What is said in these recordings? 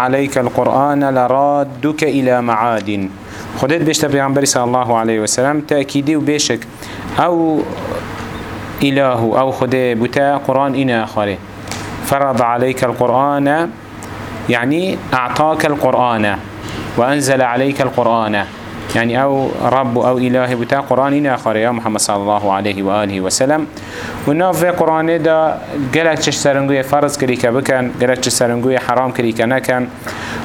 عليك القرآن لرادك إلى معاد. خدت بيشتا بيغمبري صلى الله عليه وسلم تأكيدي وبيشك. أو إله أو خده بتا قرآن إنا آخره فرض عليك القرآن يعني أعطاك القرآن. وأنزل عليك القرآن. يعني أو رب أو إله بتاع قرآن آخر يا محمد صلى الله عليه وآله وسلم. وناف في قرآن دا قلت چش سرنگوية فرض كري كبكن قلت چش حرام كري كنكن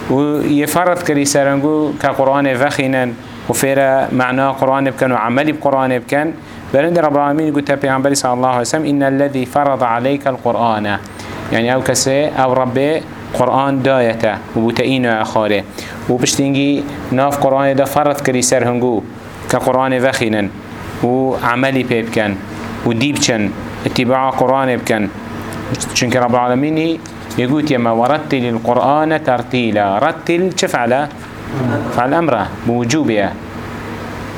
ويفرض كري سرنگو كقرآن وخينن وفيرا معنى قرآن بكن وعمل بقرآن بكن بلند رب العالمين قلت بيعنبري صلى الله عليه وسلم إن الذي فرض عليك القرآن. يعني أو كسي أو ربي قرآن دايته وبتأين أخاره. وبشتنجي ناف قرآن دا فرض كري سر هنگو كقرآن وخينن وعملي بيبكن وديبچن اتباع قرآن بكن چونك رب العالمين يقول يما ورتل القرآن ترتيلا رتل چفعله فعل؟ أمره بوجوبه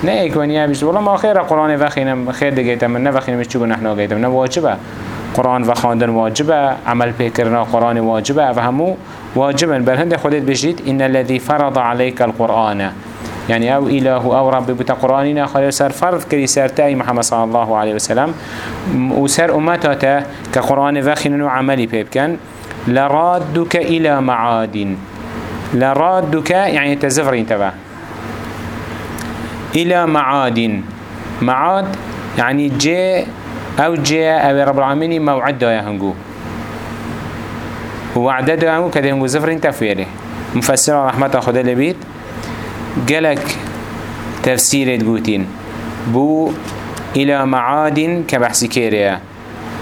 نه ایک ونیا بیشت والله ما خیر قرآن وخینم خیر دیگه من نه وخینم چوب نحنا گیتم نه واجبه. قرآن و خواندن واجبه عمل پیکرنا قرآن واجبه و همو واجبا بل هند خودت بجید إن الذي فرض عليك القرآن. يعني أو إله أو رب بتا قرآننا خلال سر فرض كري سرتاي محمد صلى الله عليه وسلم. وسر أمتاتا كقرآن وخن وعملي بيبكن لرادك إلى معاد. لرادك يعني تزفر انتبه إلى معاد. معاد يعني جاء أو جاء أو رب العالمين موعد دايا هنگو وعده دايا هنگو كده هنگو زفرين تفويره مفسر رحمة خدا لبيت قالك تفسير تقوتين بو إلى معاد كبحث كيريا.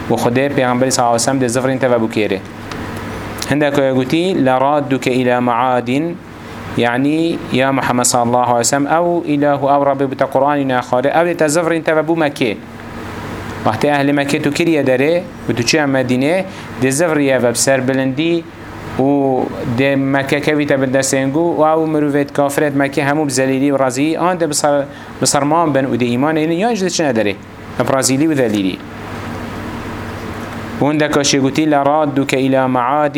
وخدا بيغنبري صلى الله عليه وسلم ده زفرين تفابو كيري. عندك يقولي لرادك إلى معاد. يعني يا محمد صلى الله عليه وسلم أو إله أو رب بتقرآننا خارج أو تزفرين تفابو مكي وقتی أهل مکه تو کریه داره؟ و تو چه مدینه؟ ده زفریه و بسر بلندی و ده مکه کویتا بدستنگو و أو مروفت کافرت مکه همو بزلیلی و رازی. آن ده بسر بسرمان بن و ده ایمان. اینه یا اجده چه نداره؟ برازیلی و ذلیلی و هنده کاشی گوتی لرادوك إلى معاد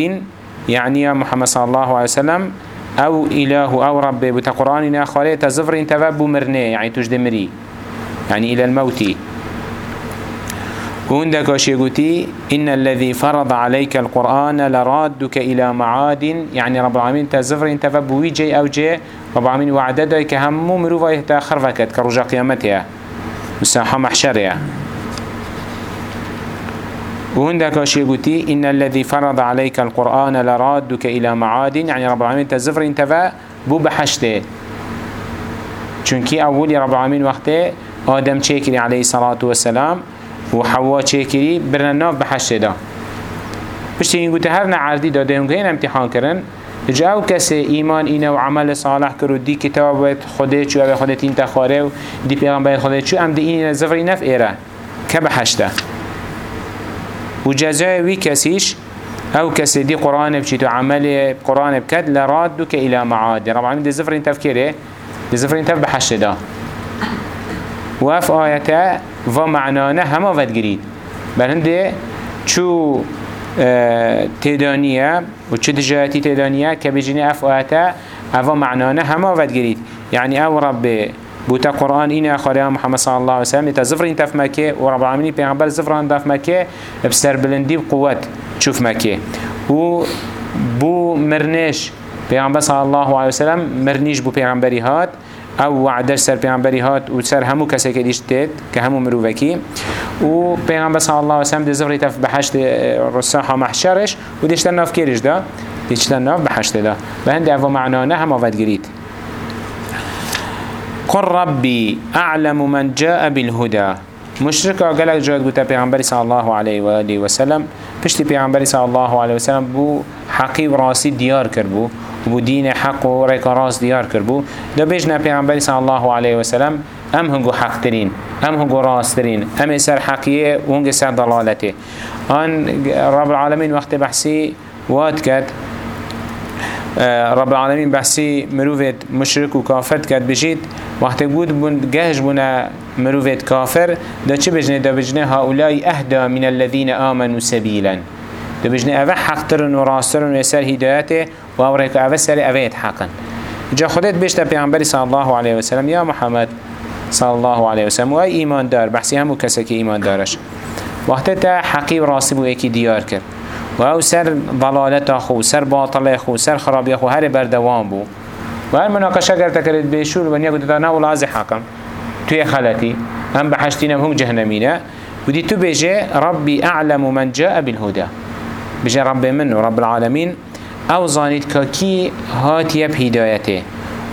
يعني يا محمد صلى الله عليه وسلم. أو اله أو رب بتقراننا خالي تزفر انتفاب مرنه. يعني تجد مري يعني إلى الموت وعندك اشيغوتي إن الذي فرض عليك القرآن لرادك إلى معاد يعني رب العالمين تزفر إنت فبوي جي أو جي رب العالمين وعدده كهمو مروفا يتأخر فكت كرجا قيامتها. مستحى محشرها. وعندك اشيغوتي إن الذي فرض عليك القرآن لرادك إلى معاد يعني رب العالمين تزفر إنت فبو بحشته چونكي أولي رب العالمين وقته آدم شاكري عليه الصلاة والسلام و حوا چه کری برن ناف بحشت دا پشتی این گوته هر نعردی داده اونگه این امتحان کرن. جا أو کسی ایمان اینه عمل صالح کرو دی کتاب باید خوده چو أو خوده تین تخاره و دی پیغم باید خوده چو ام دی این زفری نف ایره. که بحشته و جزای أو کسی دی قرآن بچید و عمل قرآن بکد لرادو که إلى معاد. رب العالمین دی زفرین تفکره دی زفرین تف بحشت دا و اف آیتا و معنانه همه ود گرید برنده چو تدانیه و چه دجاتی تدانیه که بجنی اف آیتا أو معنانه همه ود گرید یعنی أو رب بوتا قرآن این آخری محمد صلی الله علیه وسلم تا زفر انت في مکه و رب العالمین پیغمبر زفر انت في مکه بسر بلندی و قوت شوف مکه و بو مرنش پیغمبر صلی الله علیه وسلم مرنیش بو پیغمبری هات أو وعدش سر پیغمبری هات و سر همو کسی که دیشتید که همو مروفکی و پیغمبر صلی الله علیه وسلم دی زفری تف بحشت رساحا محشرش و دیشتن ناف کریش دا؟ دیشتن ناف بحشت دا. به هنده أو معنانه هم آفد گرید. قل ربي أعلم من جاء بالهدى. مشرك قالك جاد قلت پیغمبر صلى الله عليه وآله وسلم پشتی پیغمبر صلى الله عليه وسلم بو حقی و راستی دیار کرد بو. بو دین حق و ریک راست دیار کرد بو. دا بیجنا پیغمبر صلی الله علیه و سلم ام هنگو حق ترین ام هنگو راست ترین ام سر حقیه و هنگ سر ضلالته آن رب العالمین وقت بحثی واد کرد. رب العالمين بحثي مروفت مشرك وكافر كات بجيت وقت بود بون جهش بنا مروفت كافر دا چه بجنه؟ دا بجنه؟ هؤلاء أهدى من الذين آمنوا سبيلا دو بجنه اوه حق ترن و راسترن و سر هدایته و أو حقن. جا خودت بشتا پیغمبری صلی الله علیه وسلم یا محمد صلی الله علیه وسلم و ای ایمان دار بحثی همو کسی ایمان دارش. وقتی تا حقی و راستی بو ایکی دیار سر ضلالت خو سر باطل خو سر خرابی خو هر بردوام بو. و مناقشه کرد کرد بشور و نیا گفت نه ولا حقم. توی خلتی هم بحشتینم هم جهنمینه. ودي تو بيجي ربي أعلم من جاء بالهدى. بيجي ربي منه رب العالمين أو ظانيت كي هاتي بهدايته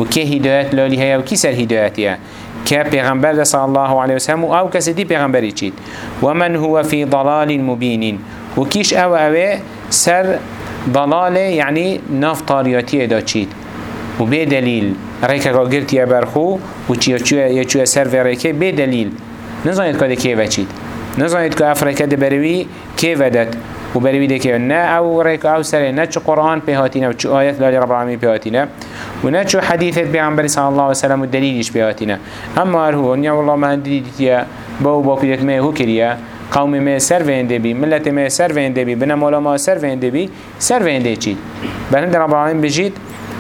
وكي هدايت لولي هيا وكي سر هدايته كبيغمبر صلى الله عليه وسلم أو كسدي بيغمبر يجيد ومن هو في ضلال مبين وكيش أو أو سر ضلال يعني ناف طارياتي دا تشيد وبدليل ريكا قلت يا برخو وچيا چيا سر في ريكا بدليل نزانيت كده كيف تشيد نزانید که افریقا ده بروی کی ودد. و بروی ده که نه أو ریک أو سر نه چه قرآن پیهاتینه و چه آیت لالی رب العالمین پیهاتینه و نه چه حدیثت پیغمبر صلی الله علیه وسلم و دلیلش پیهاتینه أما هر هو نیا والله من دیدیتیه با و با پیدت مه هو کریه قوم ما سر وینده بی ملت ما سر وینده بی بنا مولا ما سر وینده بی سر وینده چی بلند رب العالمین بجید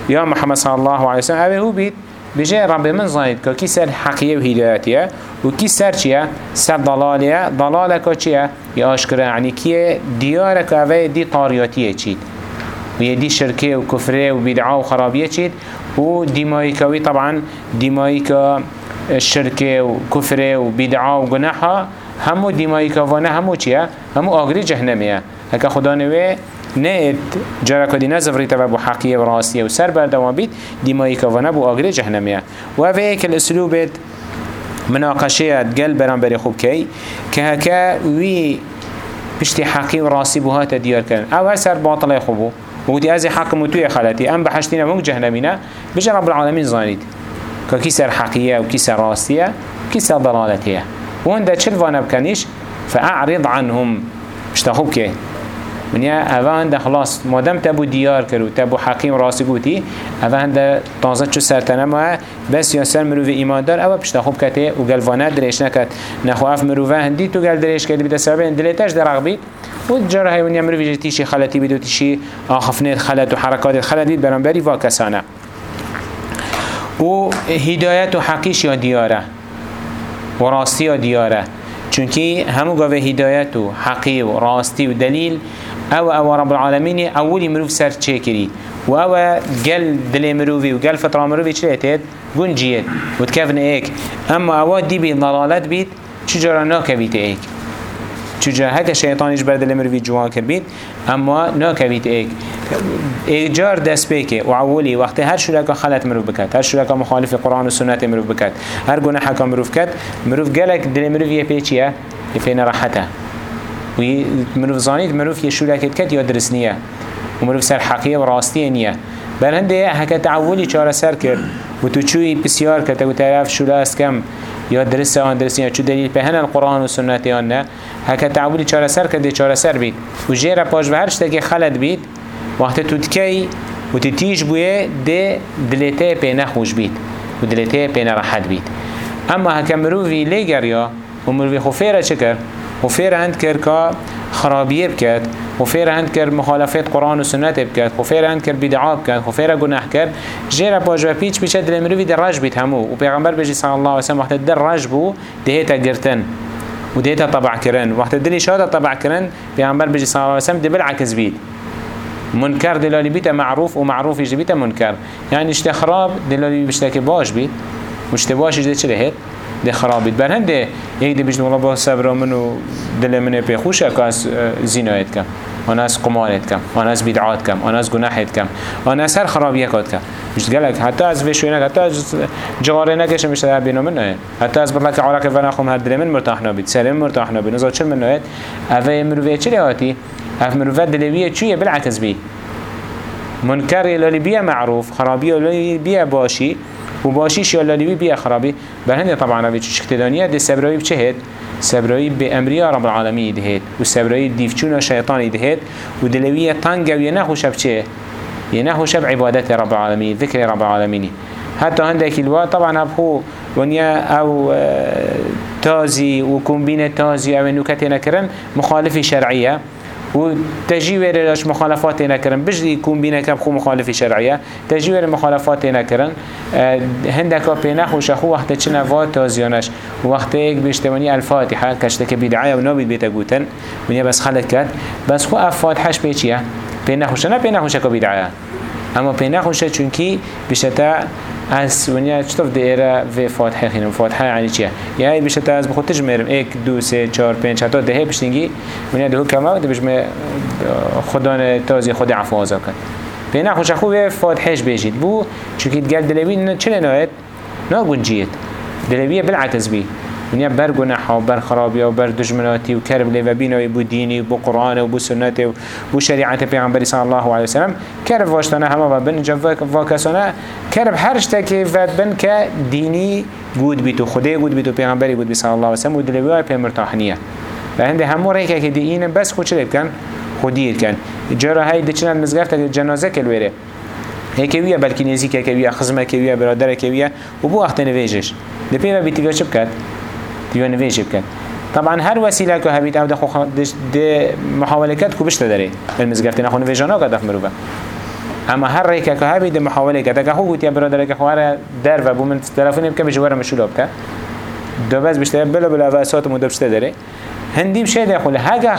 یا محمد صلی الله علیه وسلم اوه هو بید بجي رب من زايد كي سر حقية وهدايتية وكي سر چيا سر ضلالية ضلالك چيا ياشكرا يعني كي ديارك اوه دي طارياتية چيد وهي دي شركة وكفرة وبدعاء وخرابية چيد وديمايكوي طبعا ديمايكا الشركة وكفرة وبدعاء وقناحة همو ديمايكا وأنا همو چيا همو آغري جهنمية هكا خدا نوه نه جرا کدی نزفری تبع بو حقیه و راستیه و سر بردوام بید دیمایی که و نبو آگری جهنمیه و اوه ایک الاسلوبت مناقشه بران بری خوب کی که هکا وی پشتی حقی و راستی بو هات دیار کرن أو هر سر باطل خوبو وقتی از حق متوی خلطی ام بحشتین مونگ جهنمینه بجا رب العالمین زانید که کی سر حقیه و کی سر راستیه کی سر ضلالتیه و هنده چل وانب فأعرض عنهم. اشتخوب که منیا اوان ده خلاص مادم تبو دیار کرو تبو حقیم راستی گوتی اوان ده تازه چو سرتنه ما بس یا سر مروف ایمان دار او پشتا خوب کته و گلوانه درش نکد نخواف مروفه هندی تو گل درش کردی بیده سبب دلیتش درق بید. و جاره های ونیا مروفی تیشی خلطی بید و تیشی آخفنیت خلط و حرکات خلط بید برانبری و کسانه و هدایت و حقیش یا دیاره. و راستی یا دیاره. چونکی همو گاوه هدایت و حقی و راستی و دلیل أو أو رب العالمين أولي مروف سر چه و أو گل دل مروفي و گل فطرة مروفي چه اتید گنجيت و تكفن إيك. أما أو دي بي ضلالت بيت چجارا ناكبيت إيك؟ چجا هكا شيطانيش بر دل مروفي جوان كر بيت أما ناكبيت إيك. ايجار دست بيكي و أولي وقت هر شركا خلط مروف بكت هر شركا مخالف قرآن و سنت مروف بكت هر حكا مروف كت مروف گلك دل مروفي يپيچيه يفين راحته و مروف زانید مروف یه شولکت کت یا درست نیه و مروف سر حقیه و راستیه نیه بل هنده هکا تعولی چاره سر کرد. و تو چوی بسیار کرد. و طرف شوله است کم. یا درست آن درست یا چو دلیل به هنن قرآن و سنت آن نه. هکا تعولی چاره سر کرد چاره سر بید. و جیره پاش و هر شتاکی خلط بید. وقت تو تکی و تیج بویه ده دلته پی نخوش بید. و دلته پی نراحت بید. اما هکا مروفی لگر یا؟ و مروفی خوفیره چه کرد؟ و فیر هند کرد که خرابیه بکرد و فیر مخالفت قرآن و سنت بکرد و فیر هند کرد بدعا بکرد و فیر گناه کرد. جیر باج و پیچ پیچه دل مروی در رج بیت همو. و پیغمبر بجی صلی الله علیه وسلم وقت در رج بو دهیتا گرتن و دهیتا طبع کرن. وقت دلی شاده طبع کرن پیغمبر بجی صلی الله علیه وسلم دبل عکس بید. منكر دلالي بيتا معروف ومعروف يجي بيتا منكر يعني اشتي خراب دلالي بيشتاكي باش بيت باش يجي چه هيت ده خرابید بر هنده یک دی بجن والله با صبر من و دل من پی خوشه که از زینایت کم. آن از قمارت کم. آن از بدعات کم. آن از گناهت کم. آن از هر خرابیت کم. مش گلک. حتی از وشوینه حتی از جواره نکشه مش در بینو من نه حتی از برلک عراق و نخوم هر دل من مرتاح نبید. سلم مرتاح نبید. نزا چه من نه اوه مروه چه لیاتی اف مروه دلویه چیه؟ بالعکس بی. منکر بیا معروف. خرابی لالی بیا و باشیش یا لالیوی بی خرابی بر هنده طبعا اقتدانیه ده سبرایی بچه هید؟ سبرایی به امری رب العالمین دهید. و سبرایی دیفچون شیطان دهید. و دلوی تنگ و نخوش بچه ينهوش بعبادة رب العالمين ذكر رب العالمين حتى عندك الوقت طبعا أبخو ونيا أو تازي وكومبينة تازي أو نكتة نكرن مخالف شرعية و تجیور لاش مخالفات نکرن بجدی کون بینه کب خو مخالف شرعیه تجیور مخالفات نکرن هندکا پینه خوش خو وقت چه نوات تازیانش وقت ایک بیشتوانی الفاتحه کشته که بیدعه و نابید بیتا گوتن. ونیا بس خلق کرد. بس خو افاتحش پیچیه پینه خوشه نه خوشه که بیدعه اما خوشه چونکی بیشتر از ونیا چطور دیره و فاتحه خینم فاتحه یعنی چیه؟ یعنی بیشتر از بخود تجمرم یک دو سه چهار پنج حتی دهه بشتنگی ونیا دهو کما ده بجمه خدا تازی خود عفو آزا کن پینه خوش خوب فاتحهش بیجید بو چونکی دگل دلوی چه نهایت نا گنجیت دلوی بالعکس بی ونیا بر گناح و بر خرابی و بر دجمناتی و کرب لی و بینای بو دینی و بو قرآن و بو سنت و بو شریعت پیغمبری صلی الله علیه وسلم کرب واشتانه همه و بن جا واکسانه کرب هر شتکی ود بن که دینی گود بیتو خدای گود بیتو پیغمبری گود بی صلی الله علیه وسلم و دلوی های پیمرتاحنیه و هنده همو ریکه که دی بس خود چه بکن خودیر کن جرا های دچنن مزگفت جنازه کلویره هيك ويا بلكي نزيك هيك ويا خزمة ويا برادرك ويا وبو وقت نفيجش دبي بيتيجا شبكت تيوان نفيش بكن طبعا هر وسيله که هبید أو دخو ده محاوله کرد کو بشته داره. المزگرتی نخو نویجانا قد مروبه اما هر ریکه که هبید محاوله کرد. اگه خو گوتی برادر که خواره در و بو من تلفن بکن بجوار مشولا بکن دو بس بشته بلا بلا واسات مو بشته داره. هندی بشه داخل هاگه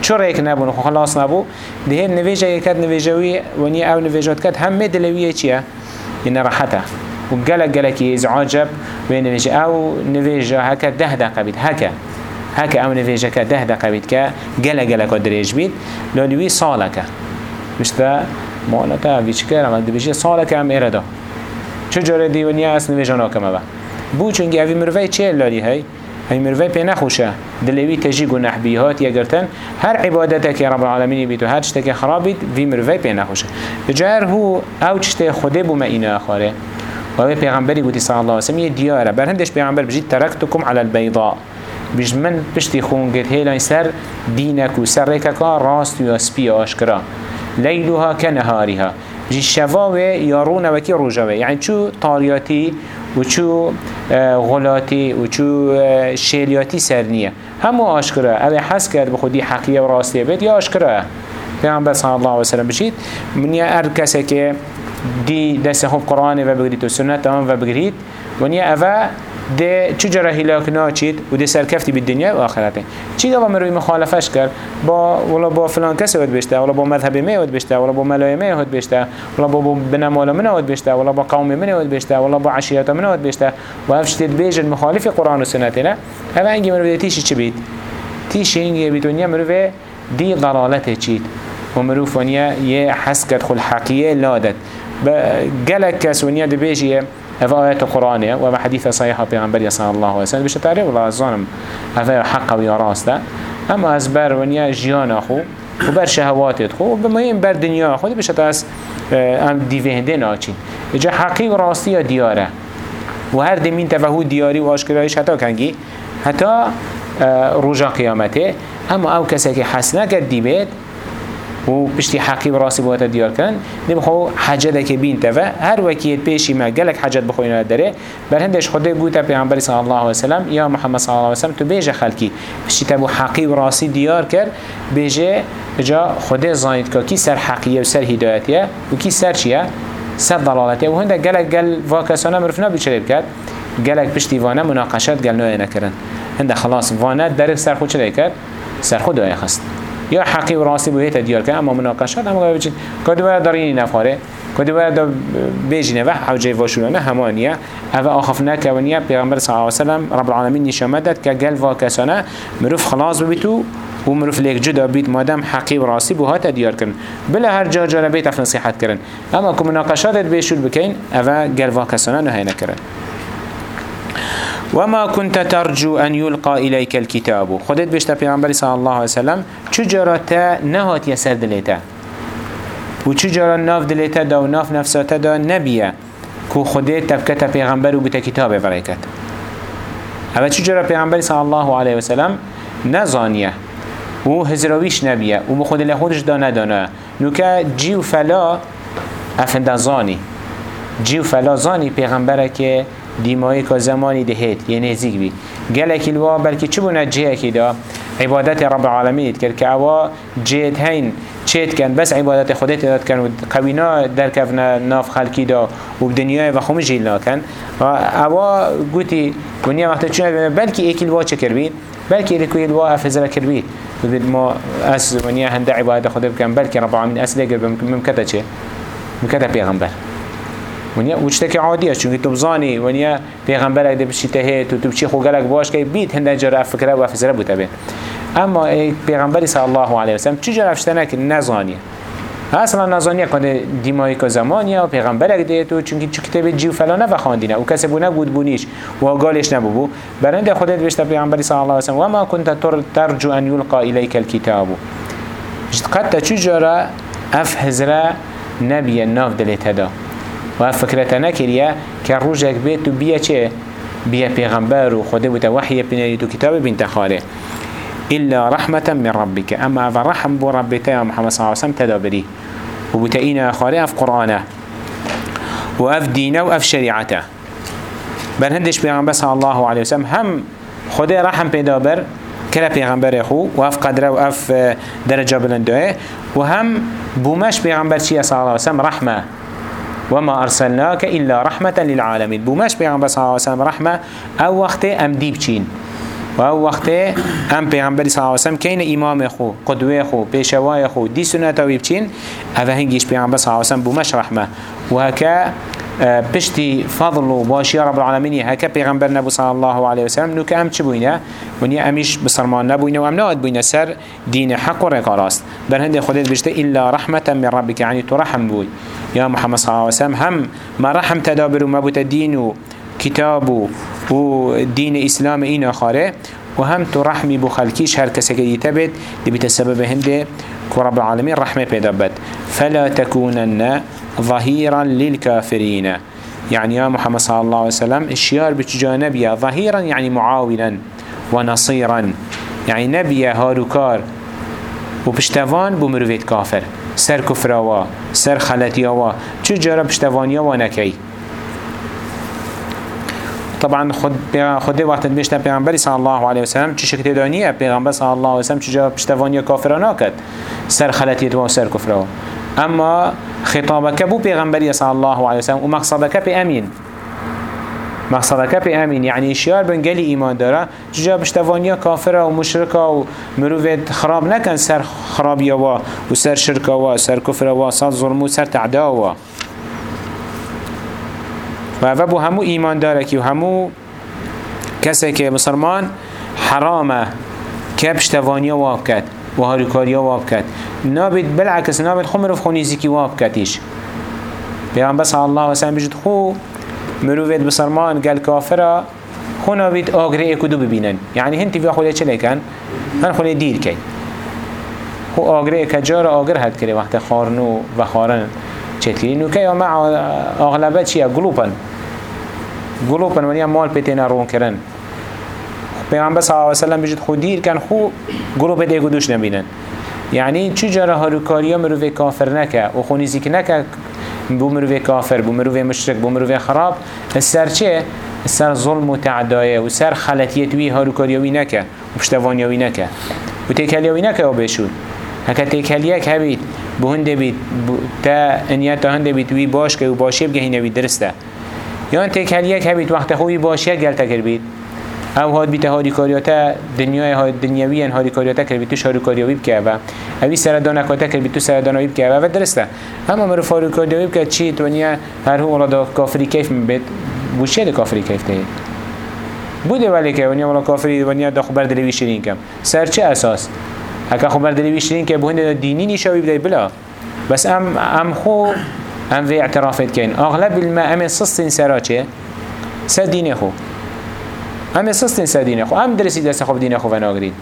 چرا یک نبود خلاص نبود ده نویجه یکت نویجوی ونی أو نویجات کد همه دلویه چیه؟ این راحته و گلک گلکی ازعاجب و نویجه أو نویجه هکا ده دقیقه بید هکا هکا أو نویجه که ده دقیقه بید که گلک گلک دریج بید لالوی ساله که مشتا مالتا ویچ کرم دویجه ساله که هم ایره دا چجوره دیونیا از نویجه ناکمه با. بو چونگی اوی مروی چه لالی هی هی مروی پی نخوشه دلوی تجی گناه بیهات یگرتن هر عبادت که رب العالمین بید و هر چته که خراب بید وی مروی پی نخوشه جار هو أو چته خوده بو ما اینه آخاره و پیغمبری گوتی صلی الله وسلم یه دیاره بر هندش پیغمبر بجید ترکتکم علی البیضاء بج من پشتی خون گرد هیلان سر دینک و سر ریککا راست و سپی آشکرا لیلوها کنهاریها بجی شواوه یارون وکی روژاوه یعنی چو طاریاتی و چو غلاتی و چو شیلیاتی سر نیه. همو آشکره اوه حس کرد به خودی حقیه و راستیه. بید یا آشکره پیغمبر صلی الله علیه وسلم بشید من یه ار کسی که دی دست خوب قرآن و بگرید و سنت آن و بگرید ونیا اوه ده چجرا هلاک ناچید و ده سرکفتی به دنیا و آخرته چی گفت مروی مخالفش کرد با ولا با فلان کسی ود بشته ولا با مذهب می ود بشته ولا با ملای می ود بشته ولا با بنمال من ود بشته ولا با قوم من ود بشته ولا با عشیرت من ود بشته و افشتید بیج مخالف قرآن و سنت نه اوه انگی مروی تیشی چی بید تیشی انگی بید ونیا مروی دی ضلالته چید و مروف ونیا یه حس کرد حقیه لادت قالك كسونيا دبيجي هذا آيات القرآن وما حديث صحيحة بيغنبري صلى الله عليه وسلم بيش تعرف والله الظالم هذا حق ويا راسته. أما أزبر ونيا جيان أخو وبر شهوات خو. بمهم بر دنيا خو. بيش تاس ام ديفهندين آچين جا حقي وراستی دياره و هر دمین تفهو دیاری و آشکرایش حتی کنگی. حتی روژا قیامته. اما أو کسی که حسنه کرد دیبید و پشتی حقی و راستی بوده دیار کن. نیم خو حجت که بین تفا هر وکیت پیشی ما گلک حجت بخوین داره. بر هندش خدا گوته پیامبر صلی الله علیه و سلم یا محمد صلی الله علیه و سلم تو بیجه خلکی. پشتی تبو حقی و راستی دیار کرد بیجه جا خدا زاید که کی سر حقیه و سر هدایتیه و کی سر چیه؟ سر ضلالتیه و هنده گلک گل واکسانه مرفنا بیچرید کرد. گلک پشتی وانه مناقشت گل نوعه نکرن. هنده خلاص وانه در سر خود چه کرد؟ سر خود خست یا حقی و راستی بوده دیار که اما مناقشات اما بچین کدی باید دارینی نفاره کدی باید دا بیجینه و حوجه واشولانه همانیه. أو آخف نکونیه پیغمبر صلی الله علیه وسلم رب العالمین نشامه داد که گل و کسانه مروف خلاص ببیتو و مروف لیک جدا بیت مادم حقی و راستی بوها دیار کن بلا هر جا جا بیت اف نصیحت کرن. اما که مناقشات بیشول بکین أو گل و کسانه نه نکرن. وما كنت ترجو أن يلقى إليك الكتاب. خدت بيشتا پیغمبر صلى الله عليه وسلم چجارا تا نهات يسر دلتا و چجارا ناف دلتا دا و ناف نفساتا دا نبيه كو خدت تبكتا پیغمبر و بتا كتاب فريكت اما چجارا پیغمبر صلى الله عليه وسلم نزانيه و هزرویش نبیه. و مخود لخودش دا ندانه. نوکه جیو فلا افنده زانی جیو فلا زانی پیغمبره که دیمایی که زمانی دهید یه نزیک بی. گلکی الوا بلکه چه بونه جه اکی دا. عبادت رب العالمين كر كأوا جيت هين چيت كان بس عبادت خودت داد كان قوينا در كفنا ناف خلقي دا وبدنيا وخوم جيلنا كان أوا قوتي ونيا وقت چون بلكي ايكي الوا چكر بين بلكي لكي الوا افزر كر بين ما أس ونيا هند عبادت خودت كان بلكي رب العالمين أس لقر بمكتا چه؟ مكتا پیغمبر. ونیا وچته عادیه چون تو بزانی ونیا پیغمبر اگه بشی ته تو تو بچی خو گلک باش که بیت هنده جرا فکره و فزره بوده بین. اما پیغمبری صلی الله علیه و سلم چی جرا افشتنه که نزانیه. اصلا نزانیه کنه دیمایی که زمانیه و پیغمبر اگه تو چون که کتاب جیو فلانه و خواندینه و کسی بونه بود بونیش و قالش نبو برنده خودت بشته پیغمبری صلی الله علیه و سلم و ما كنت ترجو ان يلقى اليك الكتاب قد تشجر اف هزره نبي الناف دلت هدا و فكرة نكريا كروجك بيت بيا چه؟ بيا پیغمبر و خده بوتا وحي بنالي تو كتاب بنت خاله إلا رحمة من ربك. أما فرحم بو ربك يا محمد صلى الله عليه وسلم تدابري وبوتا إنا خاله أف قرآنه. وأف دينه وأف شريعته بل هندش پیغمبر صلى الله عليه وسلم هم خده رحم پیدابر كلا پیغمبر خو و اف قدره و اف درجه بلنده و هم بومش پیغمبر چیه صلی الله علیه وسلم رحمه. وما أرسلناك إلا رحمة للعالمين. بومش بيغمبر صلى الله عليه وسلم رحمة أو وقت أم ديب چين؟ و وقت أم پیغمبر صلی الله علیه وسلم کین إمام خو قدوة خو پیشوای خو دی سنت أو بچین اوه هنگیش پیغمبر صلی الله علیه وسلم بومش رحمة. و هکا بشتي فضل وباشي رب العالمين. هكا پیغمبر نبو صلى الله عليه وسلم. نو كام چه بوينه ونيا اميش بسرمان وام ناد بوينه سر دين حق و بل هنده خودت بشته إلا رحمة من ربك يعني ترحم بوي يا محمد صلى الله عليه وسلم هم ما رحم تدابر وما بوت الدين وكتاب ودين إسلام إينا خاره. وهم ترحمي بو خلقيش هر كسك يتبت دي بتسبب هنده كرب العالمين رحمة بيدبت فلا تكونن ظهيرا للكافرين يعني يا محمد صلى الله عليه وسلم الشيار بتجا نبيا ظهيرا يعني معاونا ونصيرا يعني نبيا هاروكار وبشتوان بمروفيت كافر سر كفروا سر خلطيوا چو جرى بشتوانيا ونكي طبعا خد خود وقت بيشتا پیغمبر صلى الله عليه وسلم. چه شکت دانیه پیغمبر صلى الله عليه وسلم چجا پشتوانیا کافرانا کد سر خلطیت و سر کفروا اما خطابك بو پیغمبر صلى الله عليه وسلم. و مقصدك بي امين مقصدك بي امين يعني اشيار بن قلي ايمان داره. جا بشتوانيا كافره و مشركه و مروفت خراب نكن سر خرابيا و و سر شركه و سر كفره و سر ظلم و سر تعدا و. و اوه بو همو ایمان داره که همو کسی که مسلمان حرامه که پشتوانیا واب کد و هاریکاریا واب کد نابد بالعکس نابد خو مروف خونیزی که واب کدیش پیغمبر صلی الله و سلم بجد خو مروفت بسلمان قال كافرة خو نابد آگره اکدو ببینن. یعنی هنتی بیا خوله چه کن؟ هن خوله دیر کن خو آگره کجار آگر هد کرده وقت خارنو و خارن چتلی نو که مع اغلبه چیه گلوپن گلوپن ونیا مال پیتینا رون کرن پیغمبر صلی الله علیه وسلم بجد خود دیر کن خو گلوپ دیگو دوش نبینن یعنی چی جاره هاروکاریا مروه کافر نکه و خونیزی که نکه بو مروه کافر بو مروه مشرک بو مروه خراب السر چه؟ السر ظلم و تعدایه و سر خلطیت وی هاروکاریوی نکه و پشتوانیوی نکه و تکلیوی نکه و بشود هکا تکلیک هبید به هنده بید تا انیا تا هنده بید وی باش که و باشه بگه هینه بید درسته. یا تکلیک هبید وقت خوی باشه گل تکر بید او هاد بیت هادی کاریاتا دنیای ها دنیوی ان هادی کاریاتا کر بیت تو شارو کاریوی بکه و اوی سردان کاتا کر بیت تو سردان وی بکه و درسته. اما مرو فارو کاریوی بکه چی تو نیا هر هو ولا کافری کیف میبید؟ بوشه ده کافری کیف ته بوده ولی که ونیا ولا کافری ونیا دا خبر دلوی شیرین کم. سر چه اساس؟ هکا خبر دلوی شیرین که بهنده دینی نشاوی بدای بلا. بس ام ام خو ام في اعترافات كين اغلب الماء ام سستين سرا چه؟ سر دين خو. ام سستين سر دين خو. ام درسي دست خو دين خو وناغرين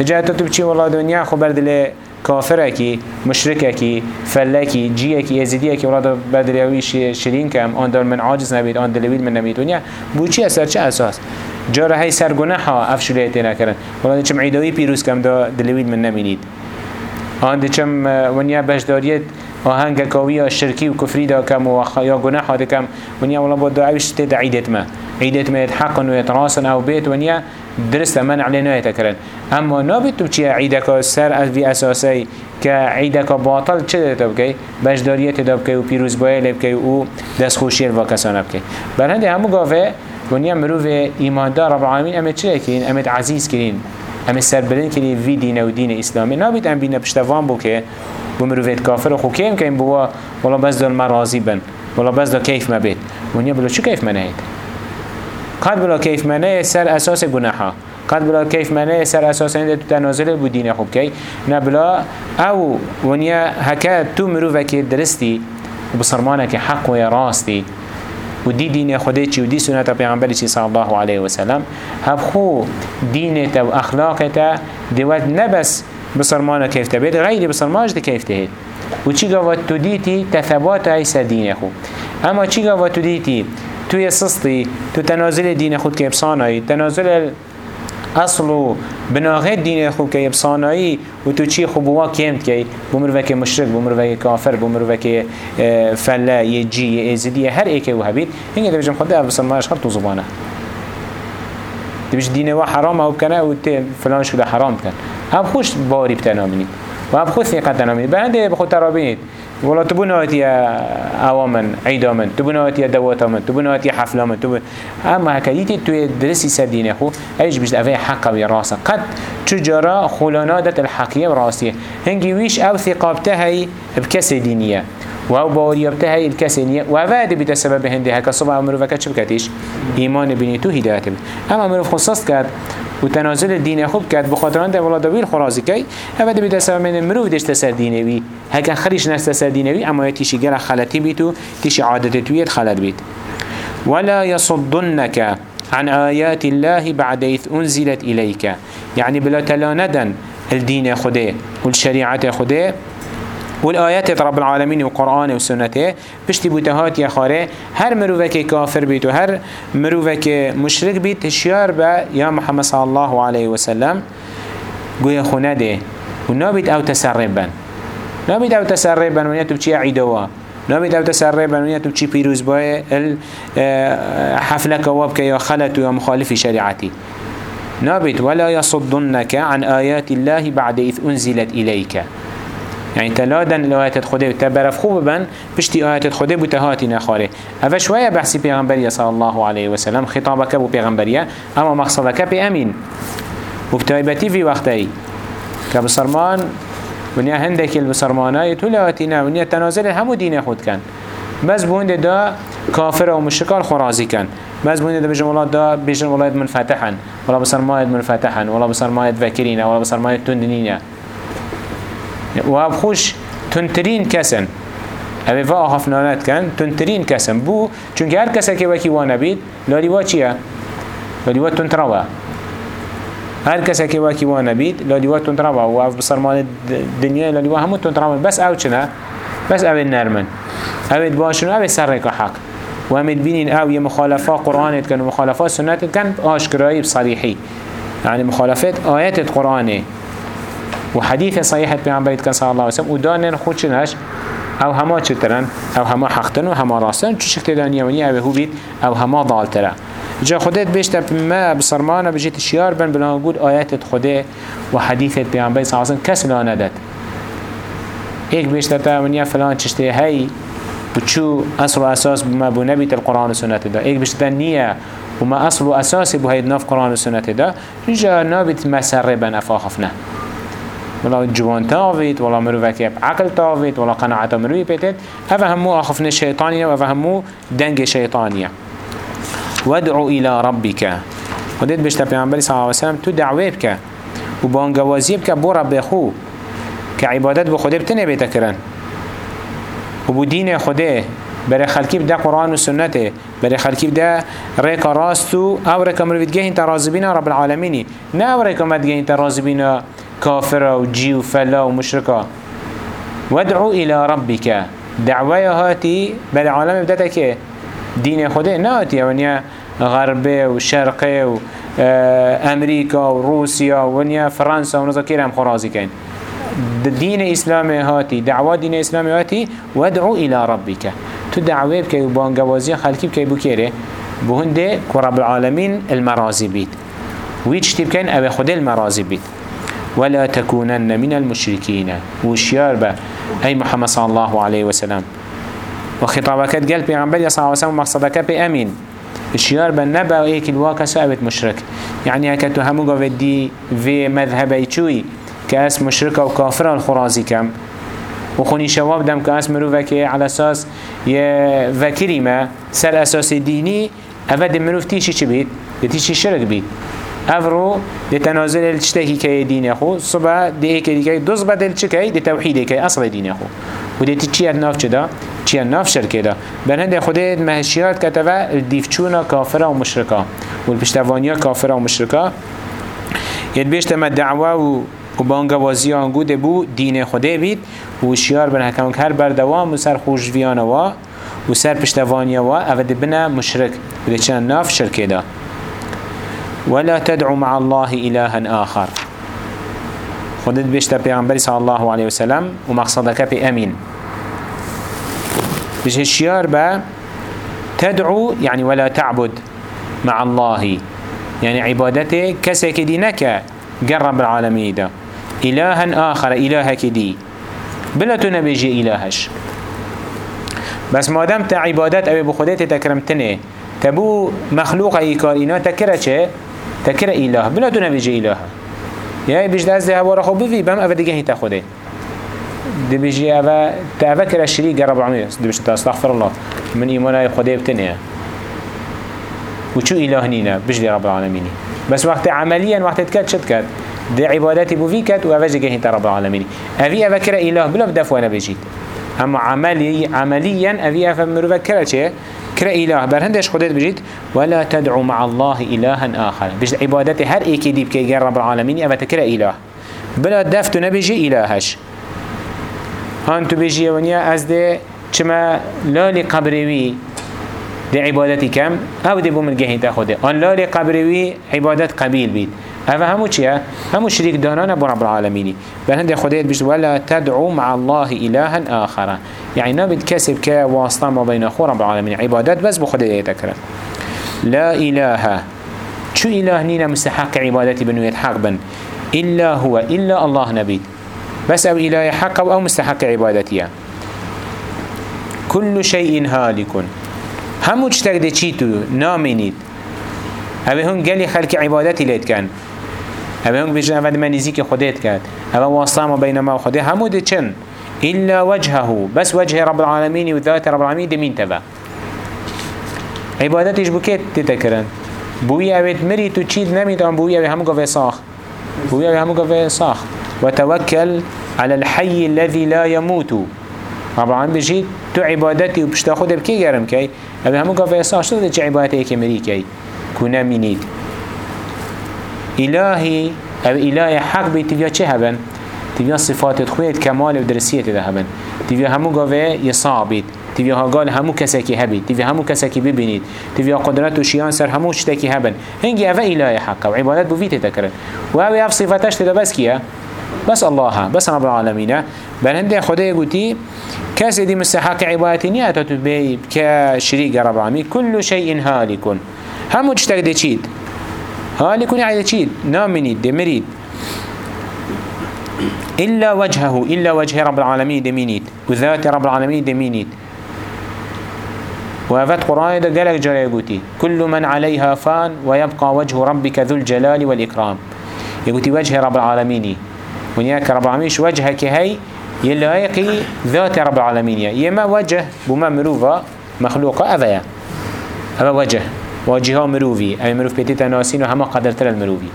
جهت تو بچي والله دنیا خو بردل كافره كي مشركه كي فله كي جيه كي يزيديه كي ولاد بدريوي شرين كم آن دل من عاجز نبيد آن دلويل من نبيد چي اثر؟ چه أساس جارة هاي سر گناحا افشولیت نکرن ولاد چم عیدوی پیروز کم دا دلویل من نمینید. آن چم ونیا بشداریت آهنگ کاوی شرکی و کفری دا کم و یا گناه دا کم. ونیا ولا با دعویش تد عیدت ما. عيدت ما يتحقن ويتراسن أو بيت ونيا درست من علينا يتكرن أما نابت تبچي عيدك سر في أساسي كعيدك باطل چه تبكي بجداريت تبكي و پیروز بايل بكي و دست خوشي الواكسان بكي بل هنده همو قافه ونیا مروف ایماندار رب العالمین امت چه کین؟ امت عزیز کین. امت سربلند کین وی دین و دین اسلامی. نبید ام بین پشتوان بو که بو مروفیت کافر خو کیم بوا ولا بس دل مرازی بن. ولا بس دل کیف مبید. ونیا بلو چه کیف منهید قد بلا کیف منه سر أساس گناحا قد بلا كيف منه سر أساس انده تو تنازل بو دين خوب كي نبلا أو ونيا هكا تو مروفك درستي وبصرمانك حق ويا راستي و دی دین خودی چی و دی سنت پیغمبری چی صلی الله علیه و سلم هب خو دین تا و اخلاق تا دوات نبس بسرمانه کیف تبید غیری بسرمانش دی کیف تهید و چی گوات تو دیتی؟ تثبات ایسا دین خو. اما چی گوات تو دیتی؟ توی سستی تو تنازل دین خود که بسانایی تنازل اصل بناغه دین خوب که یبسانایی و تو چی خوب و کمت کی بمر وک مشرک بمر وک کافر بمر وک فلا یجی یزدی هر ایک و هبید. اینگه دبجم خدا افسر ماش خط زبانه. دبج دین و حرام أو کنه و فلان شده حرام کن. هم خوش باری بتنامنی و هم خود ثقت تنامنی بنده بخود ترابینید. والله تبون هاتي اوامن عيدامن تبون هاتي دواتامن تبون هاتي حفلامن تبون أما هكذا تو درسي سدين خو إيش بيجد افي حقا براسه قد تجارة خلانادة الحقية براسية هنجي ويش أو ثقابته هي بكسي دينية. و باوري بتاعي الكسنية وهذا بيت سبب هندي هكا صبح عمره فكت شو بكتيش إيمان بني تو أما عمره خصص كات وتنازل الدين خوب كات بخاطران ده ولا دويل خرازي كي هذا بيت سبب من مروف دش تسر دينوي هكا خريش ناس تسر دينوي أما يتيشي جرا خلتي بيتو تيشي عادة تويت خلت بيت ولا يصدنك عن آيات الله بعد إذ أنزلت إليك يعني بلا تلاندن الدين خده والشريعة خده والآيات رب العالمين وقرآن وسنته بشتي بوتهات يا خاره هر مروفك كافر بيت وهر مروفك مشرك بيت تشيار با يا محمد صلى الله عليه وسلم قوية خنده ونابد أو تسربا نابد أو تسربا ونيتو بشي عيدوا نابد أو تسربا ونيتو بشي بيروز باي حفلة كوابك يا خلت يا مخالف شريعتي نابد ولا يصدنك عن آيات الله بعد إذ أنزلت إليك يعني تلادن الآيات خده و تبرف خوب بن بشتي آيات خده بو تهاتي نخاره هذا شوية بحثي پیغمبرية صلى الله عليه وسلم خطابك بو پیغمبرية اما مقصدك بي امين وبتايبتي في وقتي كبسرمان ونیا هندك البسرمانای تو لاتینا ونیا تنازل همو دین خود کن. بس بونده دا كافر و مشرکان خرازی کن. بس بونده دا بجن ولاد دا بجن ولاد منفتحا ولا بسرمایت منفتحا ولا بسرمایت وکرین ولا بسرمایت تندنین. و اب خوش تنترین کسن. اوه و آهفنانت کن تنترین کسن. بو چونکه هر کسی که وکی وانه بید لالی وا چیه؟ لالی وا تنتراوه هر کسی که وکی وانه بید لالی وا تنتراوه و اف بسرمان دنیا لالی وا همو تنتراوه بس أو چنه؟ بس أو نرمن أو باشن أو سر که حق و همید بینین أو یه مخالفه قرآنت کن و مخالفه سنت کن آشکرایی بصریحی. يعني مخالفات آيات القرآن وحديث صحيح بيعنبريت كان صلى الله عليه وسلم. خود چنش أو هما چترن؟ أو هما حقتن و هما راستن؟ چو شکت دانیوانی أو هو بید؟ أو هما ضالتره. جا خودت بيشتا ما بصرمانا بجيت شيار بن بلان قول آيات خده وحديثة بيعنبريت صلى الله عليه وسلم كس لا ندد ايك بيشتا تاونيا فلان چشته هاي بچو اصل و أساس بما بو نبيت القرآن و سنة دا. ايك بيشتا نية وما اصل و أساس بو هيد ناف قرآن و سنة دا. جا نابت مسر بن افاخفنا ولا جوان تاويت ولا مروفك عقل تاويت ولا قناعة مروي بيتت هذا همو أخفن الشيطانية وهذا همو دنج شيطانية وادعو إلى ربك وديت بشتا پیغمبر صلى الله عليه وسلم تو دعوه بك وبانگوازي بك بو رب خو كعبادت بخده بتنه بيتكرن وبو دين خده برای خلکی بده قرآن و سنته برای خلکی بده ریک راستو أو ریک مروید گه انت رازبین رب العالمینی نه أو ریک مد كافر وجي وفلا ومشركا وادعو إلى ربك. دعوة هاتي بل العالم بدأتك دين خده ناتي. ونيا غربي وشرقي وأمريكا وروسيا ونيا فرنسا ونزا كيرا خرازي كين. دين إسلامي هاتي دعوة دين إسلامي هاتي. وادعو إلى ربك. تو دعوة بكي وبانقوازي خلقي بكي بكيري بهنده كرب العالمين المرازي بيت ويش تبكين أبي خد المرازي بيت ولا تكونن من المشركين. وشيار با؟ أي محمد صلى الله عليه وسلم. وخطابك قال بيغنبال صلى الله عليه وسلم مقصدك بأمين الشيار بن نبأ إيك الواقع سأبت مشرك. يعني هكتو همو قوة دي في مذهبي چوي؟ كأس مشركة وكافرة الخرازي كم. وخوني شواب دم كأس مروفك على أساس يفكري ما سر أساس ديني أفد مروف تيشي چي بيت؟ تيشي شرك بيت. افرو دي تنازل الاشتاكي كي دين اخو صبح دي ايكي دي كي دوز بدل چكي دي توحيد كي اصل دين اخو ودي تيشي ناف چدا چيا ناف شركه دا. بل هنده خده مهشيات كتبه الديفچونا كافره ومشركه والبشتوانيا كافره ومشركه يدبيشت ما دعوه و و بانگا وازی آنگو ده بو دین خوده بید. و شیار بن حکم هر بردوام و سر خوش و سر پشتوانی و او ده بنا مشرک. و ده چند ناف شرکه ده ولا تدعو مع الله إلها آخر. خودت بيشتا پیغمبر صلى الله عليه وسلم ومقصدك بي أمين. بيش الشيار با تدعو يعني ولا تعبد مع الله. يعني عبادته كسك دينك قرب العالمين ده إلها آخر إلهك دي بلا تنبيجي إلهش. بس ما دام عبادت أبي بخودت تكرمتنه تبو مخلوق أي كائنا تكره چه تكره إله بلا تنبيجي إله يعني بيجد از ده هوا خو بفي بهم أفا ديگه هيتا خوده. دي بيجي أفا تأفكر الشريك رب العالمين دي بيجي تستغفر الله. من إيمان خوده بتنه وشو إله نينا بيجي رب العالمين بس وقت عمليا وقت تكاد شد كاد دي عبادتي بو في كاد وأفا جيه هيتا رب العالمين أفي أفا كره إله بلا بدفوانا بيجيت أما عملي عمليا أفي أفا مروفا كره چه؟ كره إله برهندش خدت بجيت ولا تدعو مع الله إلها آخر. بجد عبادتي هر ايكي دي بكي رب العالمين أفا تكره إله بلا دفتو نبيجي إلهش هانتو بيجي ونيا از دي چما لالي قبروي دي عبادتي كم أو دي بو من جهين تاخده آن لالي قبروي عبادت قبيل بيت هذا همو چيا همو شريك دانانا بو رب العالمين بل هنده خديت بجد ولا تدعو مع الله إلها آخر يعني نبت كسب كواسطة ما بين أخو رب العالمين عبادات بس بو خديت يتكرر لا إله شو إله نينا مستحق عبادتي بنو يتحق بن؟ إلا هو إلا الله نبي بس أو إله حق أو مستحق عبادتي كل شيء هالك. همو تشتاق دي چيتو نامينيد أبي هون قالي خلق عبادتي ليت كان أبي هون بيجن أفاد ما نزيك خديت كان أبا واسطة بين ما وخدي همو دي چن إلا وجهه بس وجه رب العالمين وذات رب العالمين دي مين تبا عبادتش بكيت تتكرن بوي أبيت مري تو تشيد نميت أم بوي أبي همو قفي صاخ بوي أبي همو قفي صاخ وتوكل على الحي الذي لا يموت رب العالمين بجيت تو عبادتي وبشتا خود بكي جرم كي أبي همو قفي صاخ شو ده عبادتي كمري كي كنا منيد إلهي أو إلهي حق بي تبيا چه هبن؟ تبيا صفات خويت كمال و درسية ده هبن. تبيا همو قوة يصابيت تبيا قال همو كساكي هبي تبيا همو كساكي ببينيد تبيا قدرات و شيان سر همو شتاكي هبن. هنجي أفا إلهي حق و عبادات بوفيت تكرن وهو يف صفاتش تدا بس كيا بس الله بس رب العالمين بل هنده خدا يقولي كاسي دي مستحق نية تتبعي كشريك رب العالمين كل شيء هالك همو تشتاق دي چيد هالي كوني عايدة چيد نامنيد دمريد. إلا وجهه إلا وجه رب العالمين دمينيد وذات رب العالمين دمينيد وفات قرآن ده قالك جرى كل من عليها فان ويبقى وجه ربك ذو الجلال والإكرام. يقولي وجه رب العالمين. ونياك رب العالمين وجهك هي يلاقي ذات رب العالمين. يما وجه بما مروفا مخلوقة أذيا هذا وجه. واجهة مروفي. أي مروف بيتيتا ناسين وهما قدرت المروفي.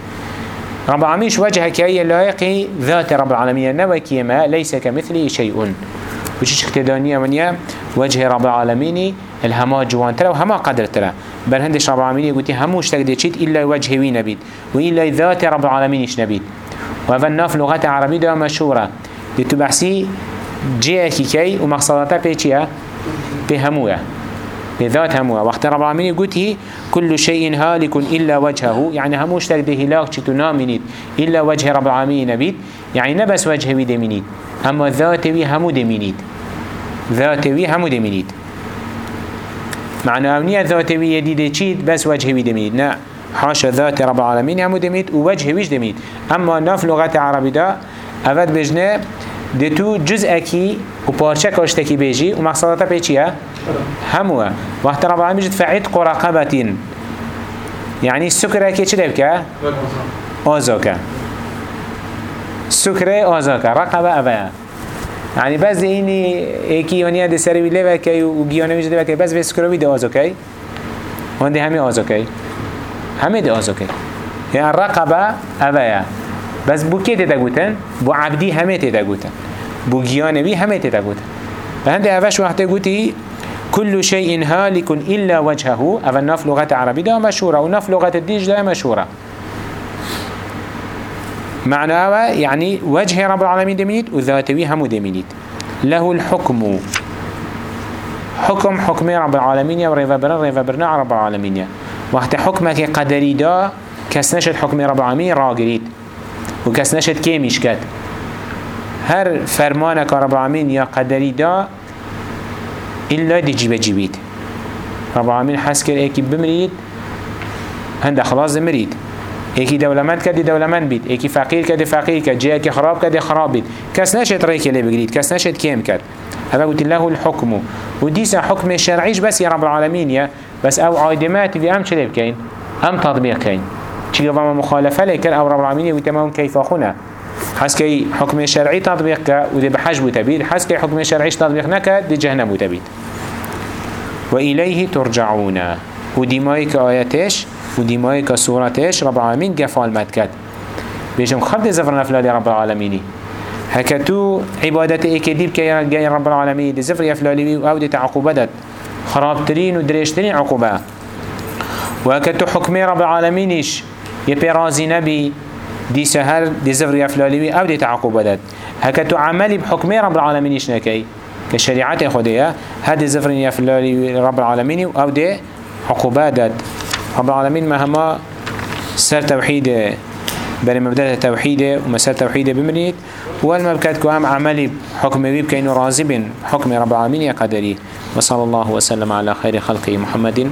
رب العالمين وجهك كي لايقي ذات رب العالمين. نوكي ما ليس كمثله شيء. وشيش اقتدانية من وجه رب العالمين الهما جوان ترى وهما قدر ترى بل هندش رب العالمين يقول هموش تقدر تشيت إلا وجه وي نبيت. وإلا ذات رب العالمين إيش نبيت. وهذا الناف لغة عربية ده مشهورة. لتبحثي جيكي كي ومقصداتها بيتشيها بهموية بذات هموها وقت رب العالمين قلت كل شيء هالك إلا وجهه. يعني هموش تك ده هلاك تنامنيد إلا وجه رب العالمين نبيد يعني نبس وجهه دمينيد أما ذاته همو دمينيد ذاته همو دمينيد معنى أمنية ذاتوية دي دي چيد بس وجه بي دميد نا حاشا ذات رب العالمين همو دميد ووجه ويش دميد أما ناف لغة عربي دا أفد دي تو جزءكي وبارچه كاشتكي بيجي ومقصدتا بيچيه هموه وقت رب العالمين جد فعيد قرقبتين يعني السكرة كي چه دبكه؟ آزاكه سكرة آزاكه رقبه أبا يعني بس اینی ایکی یونیا ده سری ویله وکی و گیانه میشه ده وکی بس به سکروی ده آزوکی وانده همه آزوکی همه ده آزوکی يعني الرقبة أبايا بس بو كي تتاقوتن بو عبدي همه تتاقوتن بو جيانوي همه تتاقوتن فهند أفاش وقت قوتي كل شيء هالك إلا وجهه. أفا نف لغة عربي ده مشهورة ونف لغة الديج ده مشهورة معناه يعني وجه رب العالمين دمينيت وذاتوي همو دمينيت له الحكم حكم حكم رب العالمين يا ريفا برنا ريفا برنا رب العالمين وقت حكمك قدري دا كس نشد حكم رب العالمين راقريت وكس نشد كيميش كات هر فرمانك رب العالمين يا قدري دا إلا دي جيب جيبيت رب العالمين حس ايكي بمريد هنده خلاص مريد ایکی دولمند کدی دولمند بید. ایکی فقیر کدی فقیر کد جایی که خراب کدی خراب بید. کس نشد ریکی لی بگرید کس نشد کم کرد. هذا قلت له الحكم وديس حكم شرعيش بس يا رب العالمين يا بس أو عايدمات اللي ام چلي بكين ام تطبيق كين چي ما مخالفه لكن أو رب العالمين وتمام كيف اخونا حس كي حكم شرعي تطبيق كا ودي بحج بتبيد حس كي حكم شرعي تطبيق نكا دي جهنم بتبيد وإليه ترجعون. ودي مايك آياتش ودي مايك سورتش رب العالمين قفال مدكت بيجم خبد زفر نفلا رب العالمين هكتو عبادت اكديب كي جاي رب العالمين دي زفر يفلالي أو دي تعقوبتت خرابترين ودريشترين عقوبة. وهكتو حكمي رب العالمينش يبرازي نبي دي سهر دي زفر يفلالي أو دي تعقوبتت هكتو عملي بحكمي رب العالمينش نكي كشريعة خدية هذا زفر يفلالي رب العالمين أو دي عقوبات رب العالمين مهما سر توحيد بر مبدأ التوحيد ومسار توحيد بمريد والمبكات كوام عملي حكم كأنه راضي حكم رب العالمين يا قدري وصلى الله وسلم على خير خلقه محمد.